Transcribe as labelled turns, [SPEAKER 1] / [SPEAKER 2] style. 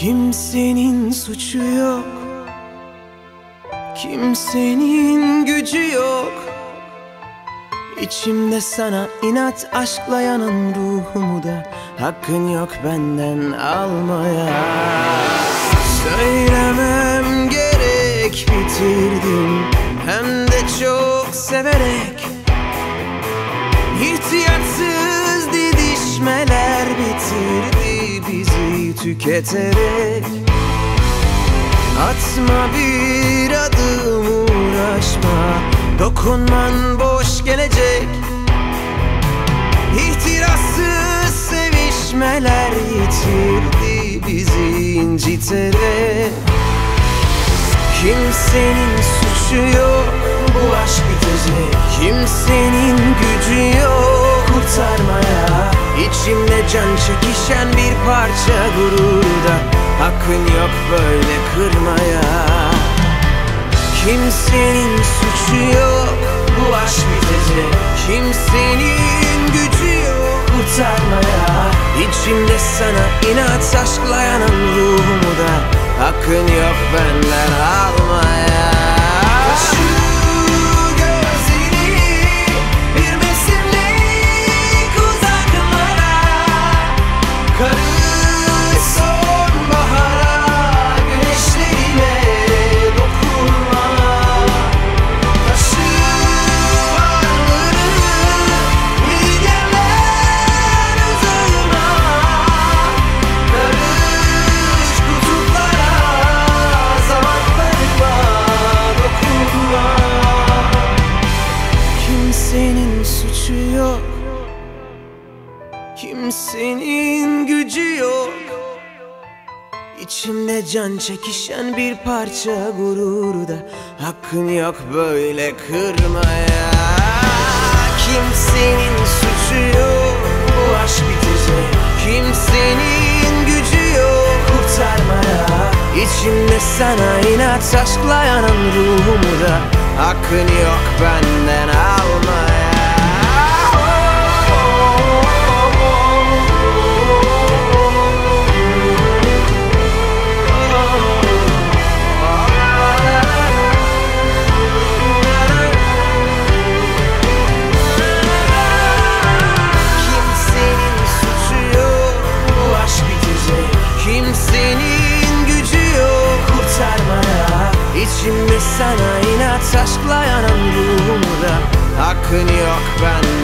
[SPEAKER 1] Kimsenin suçu yok. Kimsenin gücü yok. İçimde sana inat aşkla yanan ruhumu da Hakkın yok benden almaya. Söylemem gerek bitirdim. Hem de çok severek. İhtiyatsız didişmeler tüketerek Atma bir adım uğraşma. Dokunman boş gelecek. İhtirassız sevişmeler yitirdi bizi inciterek Kimsenin suçu yok bu aşk bitecek. Kimsenin gücü yok çekişen bir parça gururda. Hakkın yok böyle kırmaya. Kimsenin suçu yok bu aşk bitecek. Kimsenin gücü yok kurtarmaya. İçimde sana inat aşkla yanan ruhumu da. Hakkın yok benden almaya Kimsenin gücü yok. İçimde can çekişen bir parça gururu da Hakkın yok böyle kırmaya. Kimsenin suçu yok bu aşk bitecek Kimsenin gücü yok kurtarmaya. İçimde sana inat aşkla yanan ruhumu da Hakkın yok benden almaya Kimsenin gücü yok kurtarmaya. İçimde sana inat aşkla yanan ruhumu da Hakkın yok benden al